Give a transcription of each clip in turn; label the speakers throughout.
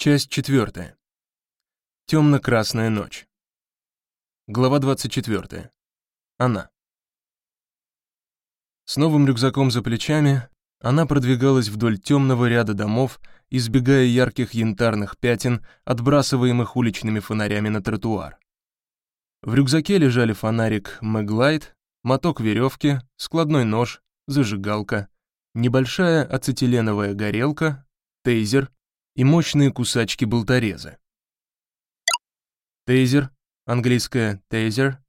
Speaker 1: Часть четвертая. Темно-красная ночь. Глава 24. Она. С новым рюкзаком за плечами она продвигалась вдоль темного ряда домов, избегая ярких янтарных пятен, отбрасываемых уличными фонарями на тротуар. В рюкзаке лежали фонарик Мэглайт, моток веревки, складной нож, зажигалка, небольшая ацетиленовая горелка, тейзер, и мощные кусачки болтореза. Тейзер, английское тейзер,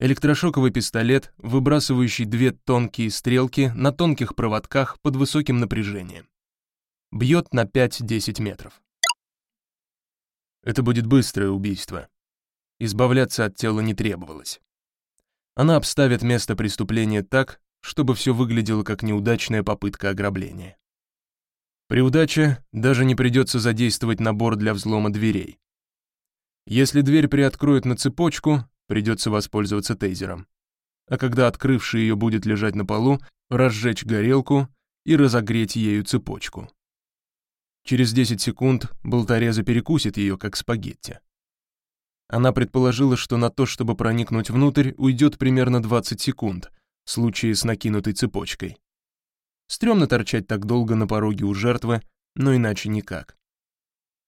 Speaker 1: электрошоковый пистолет, выбрасывающий две тонкие стрелки на тонких проводках под высоким напряжением. Бьет на 5-10 метров. Это будет быстрое убийство. Избавляться от тела не требовалось. Она обставит место преступления так, чтобы все выглядело как неудачная попытка ограбления. При удаче даже не придется задействовать набор для взлома дверей. Если дверь приоткроют на цепочку, придется воспользоваться тейзером. А когда открывший ее будет лежать на полу, разжечь горелку и разогреть ею цепочку. Через 10 секунд болтореза перекусит ее, как спагетти. Она предположила, что на то, чтобы проникнуть внутрь, уйдет примерно 20 секунд, в случае с накинутой цепочкой. Стремно торчать так долго на пороге у жертвы, но иначе никак.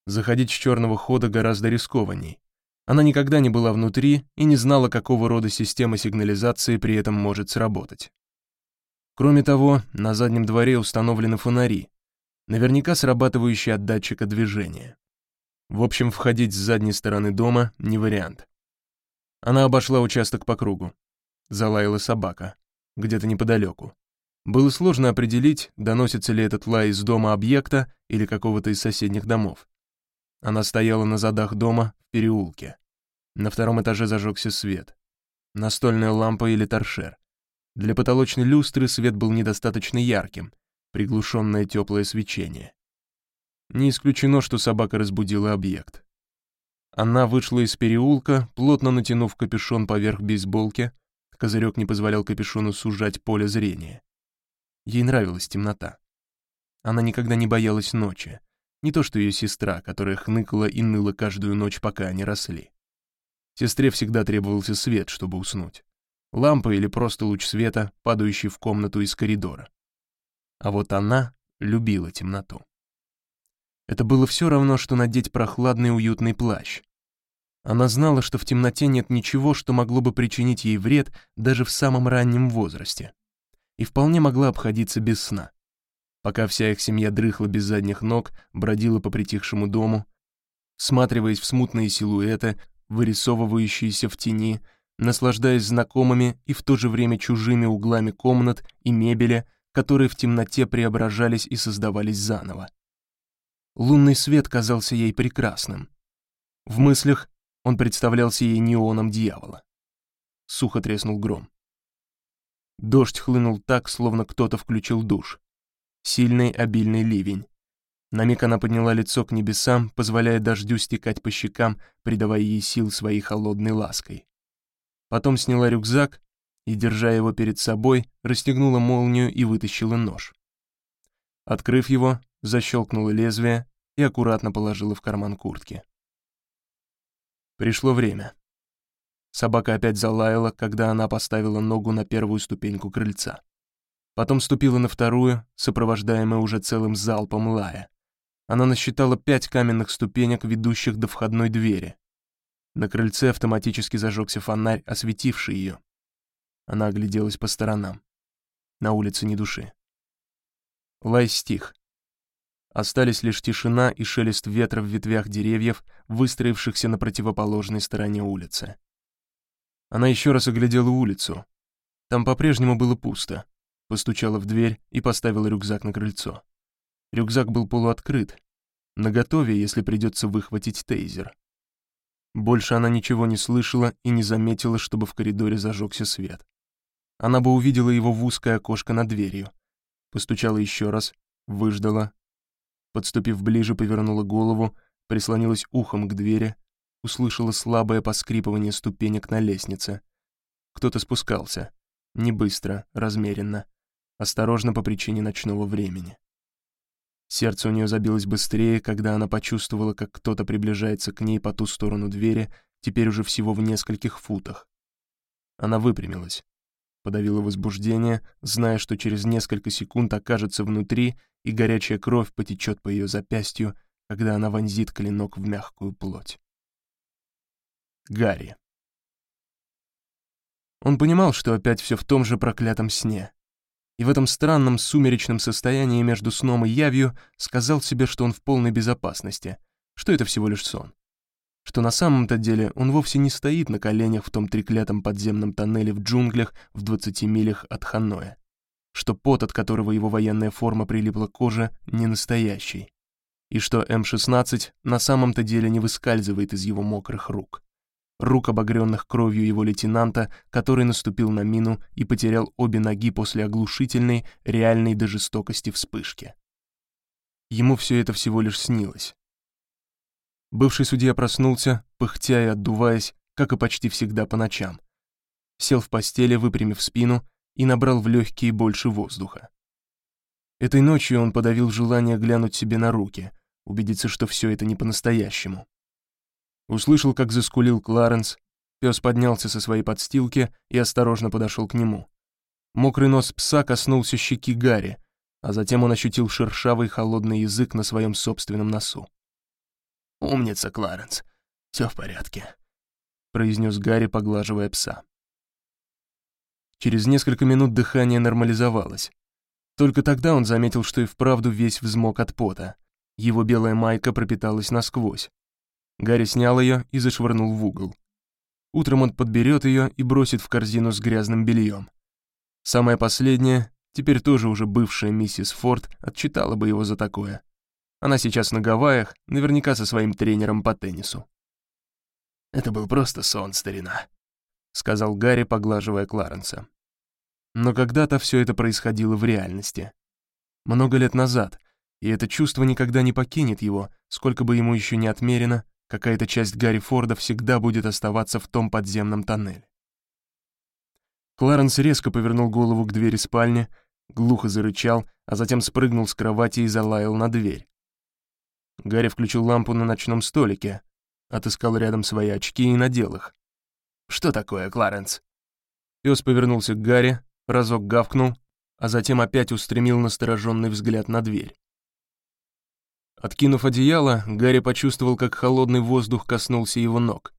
Speaker 1: Заходить с черного хода гораздо рискованней. Она никогда не была внутри и не знала, какого рода система сигнализации при этом может сработать. Кроме того, на заднем дворе установлены фонари, наверняка срабатывающие от датчика движения. В общем, входить с задней стороны дома не вариант. Она обошла участок по кругу. Залаяла собака, где-то неподалеку. Было сложно определить, доносится ли этот лай из дома объекта или какого-то из соседних домов. Она стояла на задах дома в переулке. На втором этаже зажегся свет. Настольная лампа или торшер. Для потолочной люстры свет был недостаточно ярким, приглушенное теплое свечение. Не исключено, что собака разбудила объект. Она вышла из переулка, плотно натянув капюшон поверх бейсболки, козырек не позволял капюшону сужать поле зрения. Ей нравилась темнота. Она никогда не боялась ночи. Не то что ее сестра, которая хныкала и ныла каждую ночь, пока они росли. Сестре всегда требовался свет, чтобы уснуть. Лампа или просто луч света, падающий в комнату из коридора. А вот она любила темноту. Это было все равно, что надеть прохладный уютный плащ. Она знала, что в темноте нет ничего, что могло бы причинить ей вред даже в самом раннем возрасте и вполне могла обходиться без сна. Пока вся их семья дрыхла без задних ног, бродила по притихшему дому, всматриваясь в смутные силуэты, вырисовывающиеся в тени, наслаждаясь знакомыми и в то же время чужими углами комнат и мебели, которые в темноте преображались и создавались заново. Лунный свет казался ей прекрасным. В мыслях он представлялся ей неоном дьявола. Сухо треснул гром. Дождь хлынул так, словно кто-то включил душ. Сильный, обильный ливень. На миг она подняла лицо к небесам, позволяя дождю стекать по щекам, придавая ей сил своей холодной лаской. Потом сняла рюкзак и, держа его перед собой, расстегнула молнию и вытащила нож. Открыв его, защелкнула лезвие и аккуратно положила в карман куртки. Пришло время. Собака опять залаяла, когда она поставила ногу на первую ступеньку крыльца. Потом ступила на вторую, сопровождаемая уже целым залпом лая. Она насчитала пять каменных ступенек, ведущих до входной двери. На крыльце автоматически зажегся фонарь, осветивший ее. Она огляделась по сторонам. На улице ни души. Лай стих. Остались лишь тишина и шелест ветра в ветвях деревьев, выстроившихся на противоположной стороне улицы. Она еще раз оглядела улицу. Там по-прежнему было пусто. Постучала в дверь и поставила рюкзак на крыльцо. Рюкзак был полуоткрыт, наготове, если придется выхватить тейзер. Больше она ничего не слышала и не заметила, чтобы в коридоре зажегся свет. Она бы увидела его в узкое окошко над дверью. Постучала еще раз, выждала. Подступив ближе, повернула голову, прислонилась ухом к двери, услышала слабое поскрипывание ступенек на лестнице. Кто-то спускался. Не быстро, размеренно. Осторожно по причине ночного времени. Сердце у нее забилось быстрее, когда она почувствовала, как кто-то приближается к ней по ту сторону двери, теперь уже всего в нескольких футах. Она выпрямилась, подавила возбуждение, зная, что через несколько секунд окажется внутри, и горячая кровь потечет по ее запястью, когда она вонзит клинок в мягкую плоть. Гарри. Он понимал, что опять все в том же проклятом сне. И в этом странном сумеречном состоянии между сном и явью сказал себе, что он в полной безопасности, что это всего лишь сон. Что на самом-то деле он вовсе не стоит на коленях в том треклятом подземном тоннеле в джунглях в 20 милях от Ханоя. Что пот, от которого его военная форма прилипла к коже, не настоящий. И что М-16 на самом-то деле не выскальзывает из его мокрых рук рук, обогренных кровью его лейтенанта, который наступил на мину и потерял обе ноги после оглушительной, реальной до жестокости вспышки. Ему все это всего лишь снилось. Бывший судья проснулся, пыхтя и отдуваясь, как и почти всегда по ночам. Сел в постели, выпрямив спину, и набрал в легкие больше воздуха. Этой ночью он подавил желание глянуть себе на руки, убедиться, что все это не по-настоящему. Услышал, как заскулил Кларенс. Пес поднялся со своей подстилки и осторожно подошел к нему. Мокрый нос пса коснулся щеки Гарри, а затем он ощутил шершавый холодный язык на своем собственном носу. «Умница, Кларенс, все в порядке», — произнес Гарри, поглаживая пса. Через несколько минут дыхание нормализовалось. Только тогда он заметил, что и вправду весь взмок от пота. Его белая майка пропиталась насквозь. Гарри снял ее и зашвырнул в угол. Утром он подберет ее и бросит в корзину с грязным бельем. Самая последняя, теперь тоже уже бывшая миссис Форд, отчитала бы его за такое. Она сейчас на Гавайях, наверняка со своим тренером по теннису. «Это был просто сон, старина», — сказал Гарри, поглаживая Кларенса. Но когда-то все это происходило в реальности. Много лет назад, и это чувство никогда не покинет его, сколько бы ему еще не отмерено, Какая-то часть Гарри Форда всегда будет оставаться в том подземном тоннеле. Кларенс резко повернул голову к двери спальни, глухо зарычал, а затем спрыгнул с кровати и залаял на дверь. Гарри включил лампу на ночном столике, отыскал рядом свои очки и надел их. «Что такое, Кларенс?» Пес повернулся к Гарри, разок гавкнул, а затем опять устремил настороженный взгляд на дверь. Откинув одеяло, Гарри почувствовал, как холодный воздух коснулся его ног.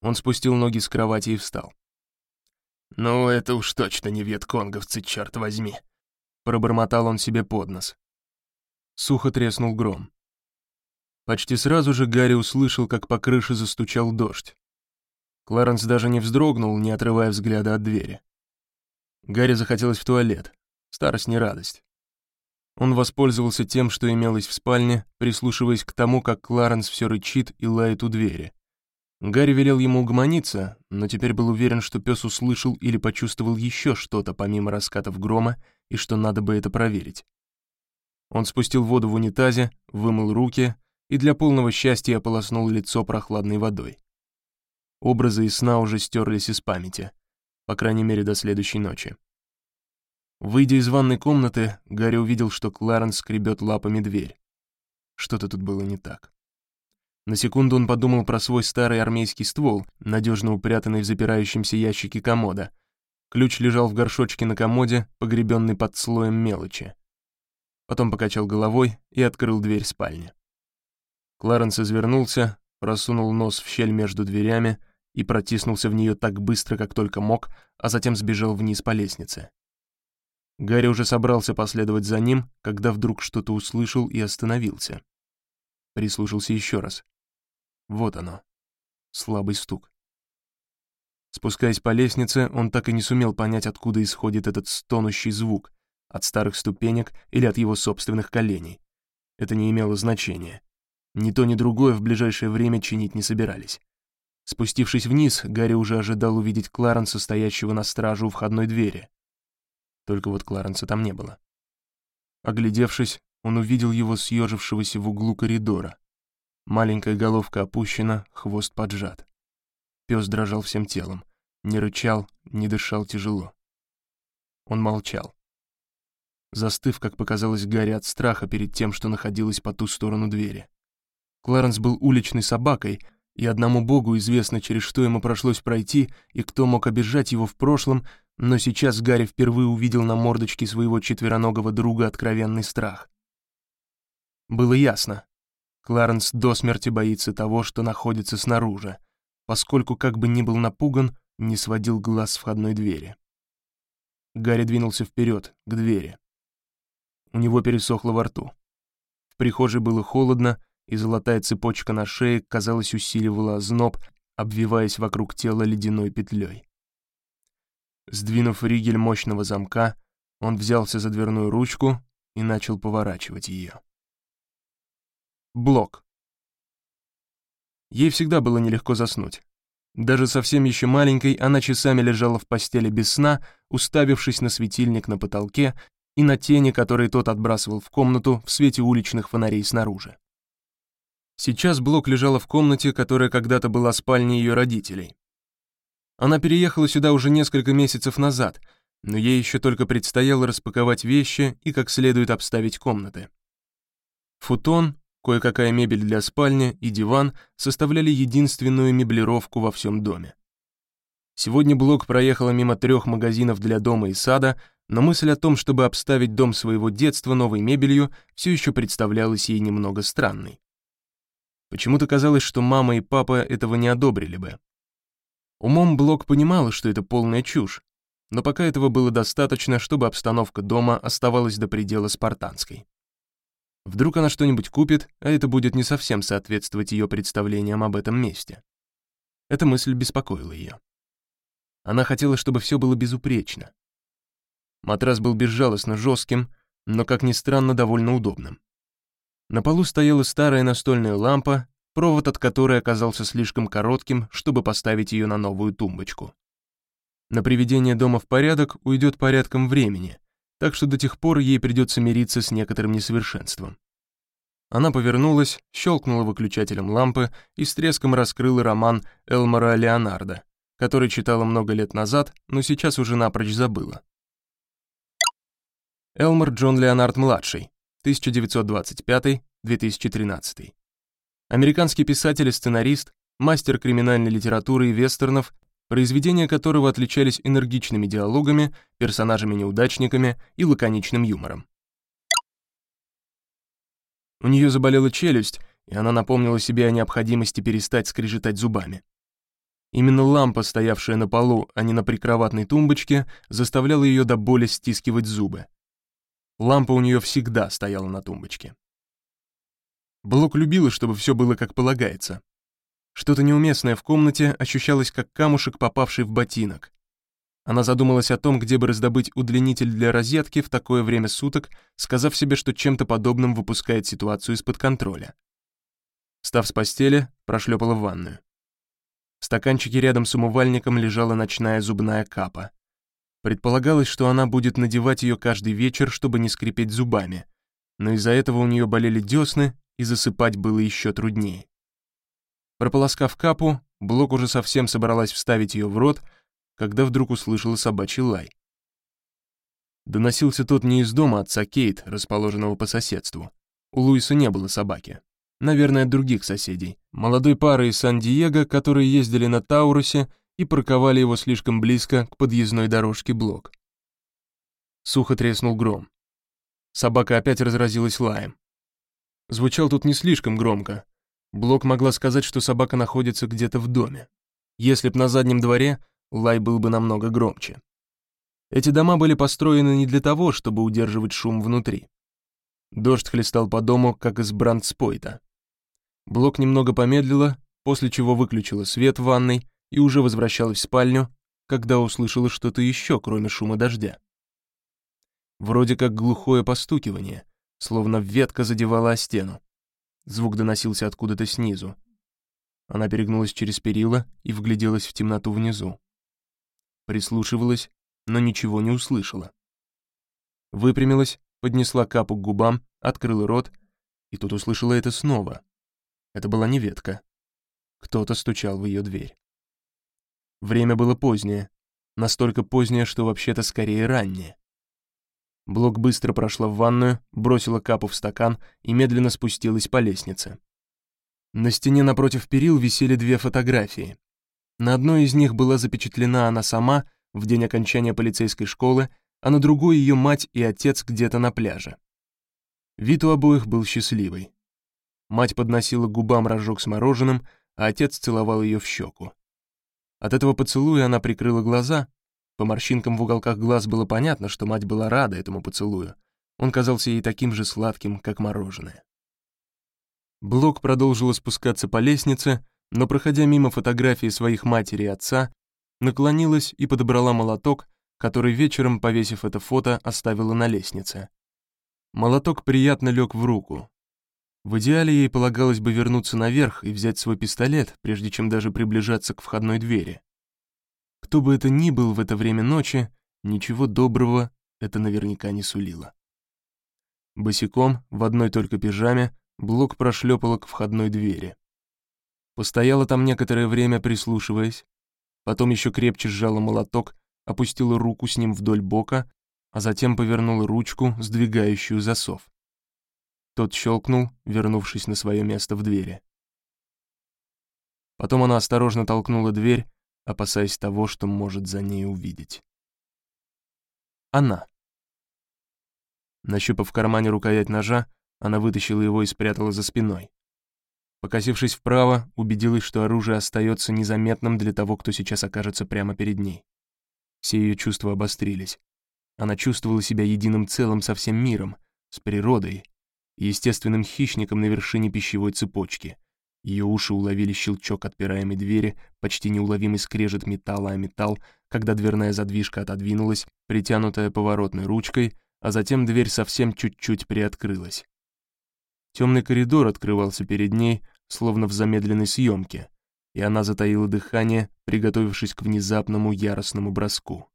Speaker 1: Он спустил ноги с кровати и встал. «Ну, это уж точно не ветконговцы, черт возьми!» Пробормотал он себе под нос. Сухо треснул гром. Почти сразу же Гарри услышал, как по крыше застучал дождь. Кларенс даже не вздрогнул, не отрывая взгляда от двери. Гарри захотелось в туалет. Старость не радость. Он воспользовался тем, что имелось в спальне, прислушиваясь к тому, как Кларенс все рычит и лает у двери. Гарри велел ему угомониться, но теперь был уверен, что пес услышал или почувствовал еще что-то помимо раскатов грома, и что надо бы это проверить. Он спустил воду в унитазе, вымыл руки и для полного счастья ополоснул лицо прохладной водой. Образы из сна уже стерлись из памяти, по крайней мере до следующей ночи. Выйдя из ванной комнаты, Гарри увидел, что Кларенс скребет лапами дверь. Что-то тут было не так. На секунду он подумал про свой старый армейский ствол, надежно упрятанный в запирающемся ящике комода. Ключ лежал в горшочке на комоде, погребенный под слоем мелочи. Потом покачал головой и открыл дверь спальни. Кларенс извернулся, просунул нос в щель между дверями и протиснулся в нее так быстро, как только мог, а затем сбежал вниз по лестнице. Гарри уже собрался последовать за ним, когда вдруг что-то услышал и остановился. Прислушался еще раз. Вот оно. Слабый стук. Спускаясь по лестнице, он так и не сумел понять, откуда исходит этот стонущий звук, от старых ступенек или от его собственных коленей. Это не имело значения. Ни то, ни другое в ближайшее время чинить не собирались. Спустившись вниз, Гарри уже ожидал увидеть Кларенса, стоящего на страже у входной двери. Только вот Кларенса там не было. Оглядевшись, он увидел его съежившегося в углу коридора. Маленькая головка опущена, хвост поджат. Пес дрожал всем телом, не рычал, не дышал тяжело. Он молчал. застыв, как показалось Гарри от страха перед тем, что находилось по ту сторону двери. Кларенс был уличной собакой, и одному богу известно, через что ему пришлось пройти и кто мог обижать его в прошлом, но сейчас Гарри впервые увидел на мордочке своего четвероногого друга откровенный страх. Было ясно. Кларенс до смерти боится того, что находится снаружи, поскольку, как бы ни был напуган, не сводил глаз с входной двери. Гарри двинулся вперед, к двери. У него пересохло во рту. В прихожей было холодно, и золотая цепочка на шее, казалось, усиливала озноб, обвиваясь вокруг тела ледяной петлей. Сдвинув ригель мощного замка, он взялся за дверную ручку и начал поворачивать ее. Блок. Ей всегда было нелегко заснуть. Даже совсем еще маленькой она часами лежала в постели без сна, уставившись на светильник на потолке и на тени, которые тот отбрасывал в комнату в свете уличных фонарей снаружи. Сейчас Блок лежала в комнате, которая когда-то была спальней ее родителей. Она переехала сюда уже несколько месяцев назад, но ей еще только предстояло распаковать вещи и как следует обставить комнаты. Футон, кое-какая мебель для спальни и диван составляли единственную меблировку во всем доме. Сегодня Блок проехала мимо трех магазинов для дома и сада, но мысль о том, чтобы обставить дом своего детства новой мебелью, все еще представлялась ей немного странной. Почему-то казалось, что мама и папа этого не одобрили бы. Умом Блок понимала, что это полная чушь, но пока этого было достаточно, чтобы обстановка дома оставалась до предела спартанской. Вдруг она что-нибудь купит, а это будет не совсем соответствовать ее представлениям об этом месте. Эта мысль беспокоила ее. Она хотела, чтобы все было безупречно. Матрас был безжалостно жестким, но, как ни странно, довольно удобным. На полу стояла старая настольная лампа, провод от которой оказался слишком коротким, чтобы поставить ее на новую тумбочку. На приведение дома в порядок уйдет порядком времени, так что до тех пор ей придется мириться с некоторым несовершенством. Она повернулась, щелкнула выключателем лампы и с треском раскрыла роман Элмора Леонардо, который читала много лет назад, но сейчас уже напрочь забыла. Элмор Джон Леонард-младший, 1925-2013. Американский писатель и сценарист, мастер криминальной литературы и вестернов, произведения которого отличались энергичными диалогами, персонажами-неудачниками и лаконичным юмором. У нее заболела челюсть, и она напомнила себе о необходимости перестать скрежетать зубами. Именно лампа, стоявшая на полу, а не на прикроватной тумбочке, заставляла ее до боли стискивать зубы. Лампа у нее всегда стояла на тумбочке. Блок любила, чтобы все было как полагается. Что-то неуместное в комнате ощущалось как камушек, попавший в ботинок. Она задумалась о том, где бы раздобыть удлинитель для розетки в такое время суток, сказав себе, что чем-то подобным выпускает ситуацию из-под контроля. Став с постели, прошлепала в ванную. В стаканчике рядом с умывальником лежала ночная зубная капа. Предполагалось, что она будет надевать ее каждый вечер, чтобы не скрипеть зубами, но из-за этого у нее болели десны, и засыпать было еще труднее. Прополоскав капу, Блок уже совсем собралась вставить ее в рот, когда вдруг услышала собачий лай. Доносился тот не из дома отца Кейт, расположенного по соседству. У Луиса не было собаки. Наверное, других соседей. Молодой пары из Сан-Диего, которые ездили на Таурусе и парковали его слишком близко к подъездной дорожке блок. Сухо треснул гром. Собака опять разразилась лаем. Звучал тут не слишком громко. Блок могла сказать, что собака находится где-то в доме. Если б на заднем дворе, лай был бы намного громче. Эти дома были построены не для того, чтобы удерживать шум внутри. Дождь хлестал по дому, как из брандспойта. Блок немного помедлила, после чего выключила свет в ванной и уже возвращалась в спальню, когда услышала что-то еще, кроме шума дождя. Вроде как глухое постукивание, словно ветка задевала о стену. Звук доносился откуда-то снизу. Она перегнулась через перила и вгляделась в темноту внизу. Прислушивалась, но ничего не услышала. Выпрямилась, поднесла капу к губам, открыла рот, и тут услышала это снова. Это была не ветка. Кто-то стучал в ее дверь. Время было позднее, настолько позднее, что вообще-то скорее раннее. Блок быстро прошла в ванную, бросила капу в стакан и медленно спустилась по лестнице. На стене напротив перил висели две фотографии. На одной из них была запечатлена она сама в день окончания полицейской школы, а на другой ее мать и отец где-то на пляже. Вид у обоих был счастливый. Мать подносила к губам рожок с мороженым, а отец целовал ее в щеку. От этого поцелуя она прикрыла глаза. По морщинкам в уголках глаз было понятно, что мать была рада этому поцелую. Он казался ей таким же сладким, как мороженое. Блок продолжила спускаться по лестнице, но, проходя мимо фотографии своих матери и отца, наклонилась и подобрала молоток, который вечером, повесив это фото, оставила на лестнице. Молоток приятно лег в руку. В идеале ей полагалось бы вернуться наверх и взять свой пистолет, прежде чем даже приближаться к входной двери. Кто бы это ни был в это время ночи, ничего доброго это наверняка не сулило. Босиком, в одной только пижаме, Блок прошлепала к входной двери. Постояла там некоторое время, прислушиваясь, потом еще крепче сжала молоток опустила руку с ним вдоль бока, а затем повернула ручку, сдвигающую засов. Тот щелкнул, вернувшись на свое место в двери. Потом она осторожно толкнула дверь, опасаясь того, что может за ней увидеть. Она. Нащупав в кармане рукоять ножа, она вытащила его и спрятала за спиной. Покосившись вправо, убедилась, что оружие остается незаметным для того, кто сейчас окажется прямо перед ней. Все ее чувства обострились. Она чувствовала себя единым целым со всем миром, с природой, естественным хищником на вершине пищевой цепочки. Ее уши уловили щелчок отпираемой двери, почти неуловимый скрежет металла о металл, когда дверная задвижка отодвинулась, притянутая поворотной ручкой, а затем дверь совсем чуть-чуть приоткрылась. Темный коридор открывался перед ней, словно в замедленной съемке, и она затаила дыхание, приготовившись к внезапному яростному броску.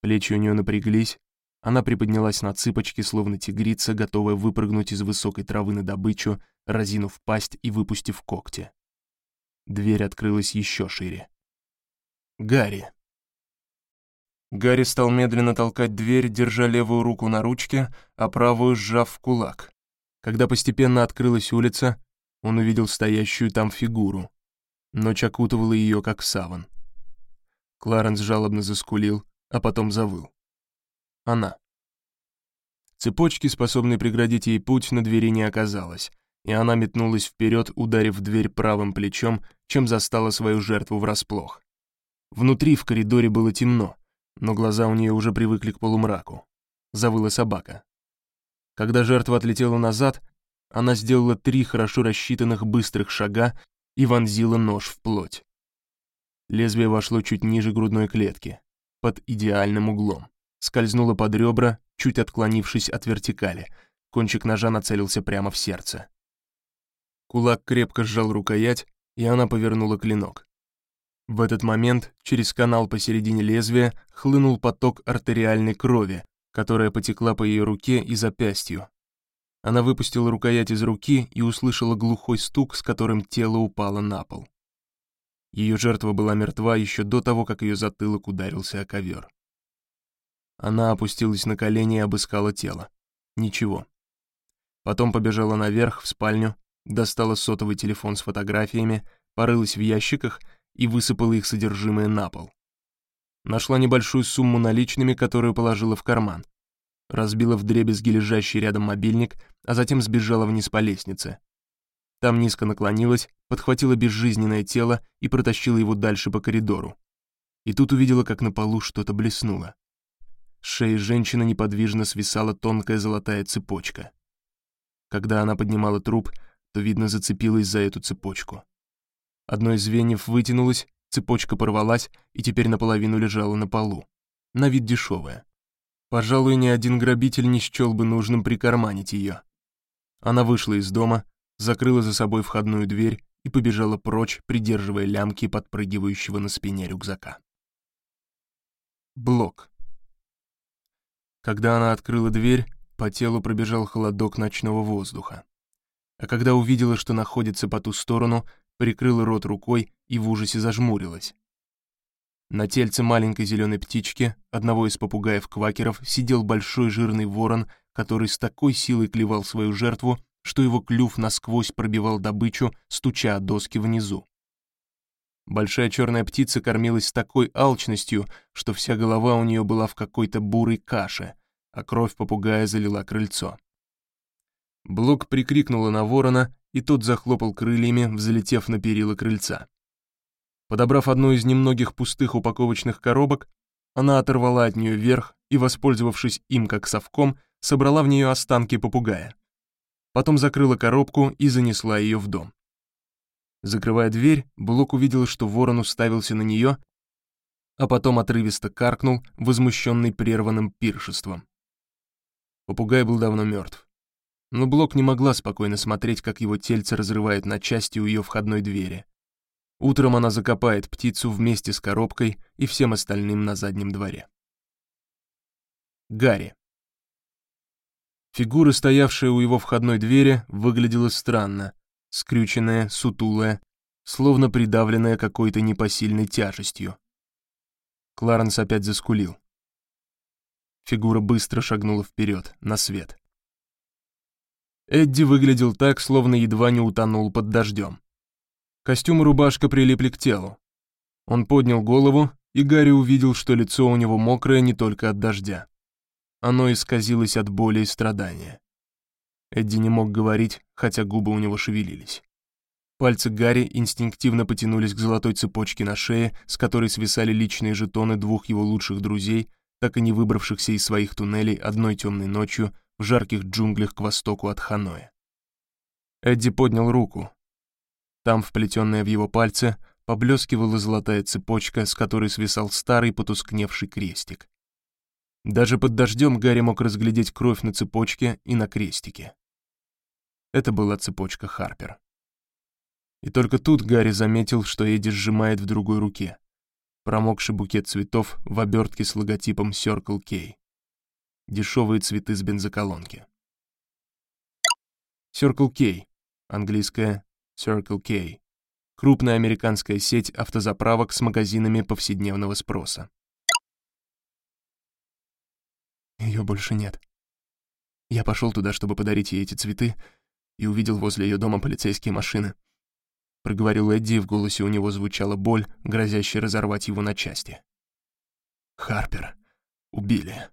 Speaker 1: Плечи у нее напряглись, она приподнялась на цыпочки, словно тигрица, готовая выпрыгнуть из высокой травы на добычу, разинув пасть и выпустив когти. Дверь открылась еще шире. Гарри. Гарри стал медленно толкать дверь, держа левую руку на ручке, а правую сжав в кулак. Когда постепенно открылась улица, он увидел стоящую там фигуру. Ночь окутывала ее, как саван. Кларенс жалобно заскулил, а потом завыл. Она. Цепочки, способной преградить ей путь, на двери не оказалось, и она метнулась вперед, ударив дверь правым плечом, чем застала свою жертву врасплох. Внутри в коридоре было темно, но глаза у нее уже привыкли к полумраку. Завыла собака. Когда жертва отлетела назад, она сделала три хорошо рассчитанных быстрых шага и вонзила нож в плоть. Лезвие вошло чуть ниже грудной клетки, под идеальным углом. Скользнуло под ребра, чуть отклонившись от вертикали. Кончик ножа нацелился прямо в сердце. Кулак крепко сжал рукоять, и она повернула клинок. В этот момент через канал посередине лезвия хлынул поток артериальной крови, которая потекла по ее руке и запястью, она выпустила рукоять из руки и услышала глухой стук, с которым тело упало на пол. Ее жертва была мертва еще до того, как ее затылок ударился о ковер. Она опустилась на колени и обыскала тело. Ничего. Потом побежала наверх, в спальню, достала сотовый телефон с фотографиями, порылась в ящиках и высыпала их содержимое на пол. Нашла небольшую сумму наличными, которую положила в карман разбила вдребезги лежащий рядом мобильник, а затем сбежала вниз по лестнице. Там низко наклонилась, подхватила безжизненное тело и протащила его дальше по коридору. И тут увидела, как на полу что-то блеснуло. С шеи женщины неподвижно свисала тонкая золотая цепочка. Когда она поднимала труп, то, видно, зацепилась за эту цепочку. Одно из звеньев вытянулось, цепочка порвалась и теперь наполовину лежала на полу. На вид дешевая. Пожалуй, ни один грабитель не счел бы нужным прикарманить ее. Она вышла из дома, закрыла за собой входную дверь и побежала прочь, придерживая лямки подпрыгивающего на спине рюкзака. Блок. Когда она открыла дверь, по телу пробежал холодок ночного воздуха. А когда увидела, что находится по ту сторону, прикрыла рот рукой и в ужасе зажмурилась. На тельце маленькой зеленой птички, одного из попугаев-квакеров, сидел большой жирный ворон, который с такой силой клевал свою жертву, что его клюв насквозь пробивал добычу, стуча о доски внизу. Большая черная птица кормилась с такой алчностью, что вся голова у нее была в какой-то бурой каше, а кровь попугая залила крыльцо. Блок прикрикнула на ворона, и тот захлопал крыльями, взлетев на перила крыльца. Подобрав одну из немногих пустых упаковочных коробок, она оторвала от нее верх и, воспользовавшись им как совком, собрала в нее останки попугая. Потом закрыла коробку и занесла ее в дом. Закрывая дверь, Блок увидел, что ворон уставился на нее, а потом отрывисто каркнул, возмущенный прерванным пиршеством. Попугай был давно мертв. Но Блок не могла спокойно смотреть, как его тельце разрывает на части у ее входной двери. Утром она закопает птицу вместе с коробкой и всем остальным на заднем дворе. Гарри. Фигура, стоявшая у его входной двери, выглядела странно, скрюченная, сутулая, словно придавленная какой-то непосильной тяжестью. Кларенс опять заскулил. Фигура быстро шагнула вперед, на свет. Эдди выглядел так, словно едва не утонул под дождем. Костюм и рубашка прилипли к телу. Он поднял голову, и Гарри увидел, что лицо у него мокрое не только от дождя. Оно исказилось от боли и страдания. Эдди не мог говорить, хотя губы у него шевелились. Пальцы Гарри инстинктивно потянулись к золотой цепочке на шее, с которой свисали личные жетоны двух его лучших друзей, так и не выбравшихся из своих туннелей одной темной ночью в жарких джунглях к востоку от Ханоя. Эдди поднял руку, там, вплетенная в его пальцы, поблескивала золотая цепочка, с которой свисал старый потускневший крестик. Даже под дождем Гарри мог разглядеть кровь на цепочке и на крестике. Это была цепочка Харпер. И только тут Гарри заметил, что Эдди сжимает в другой руке промокший букет цветов в обертке с логотипом Circle K. Дешевые цветы с бензоколонки. Circle K, английское Circle K, крупная американская сеть автозаправок с магазинами повседневного спроса. Ее больше нет. Я пошел туда, чтобы подарить ей эти цветы, и увидел возле ее дома полицейские машины. Проговорил Эдди, в голосе у него звучала боль, грозящая разорвать его на части. Харпер убили.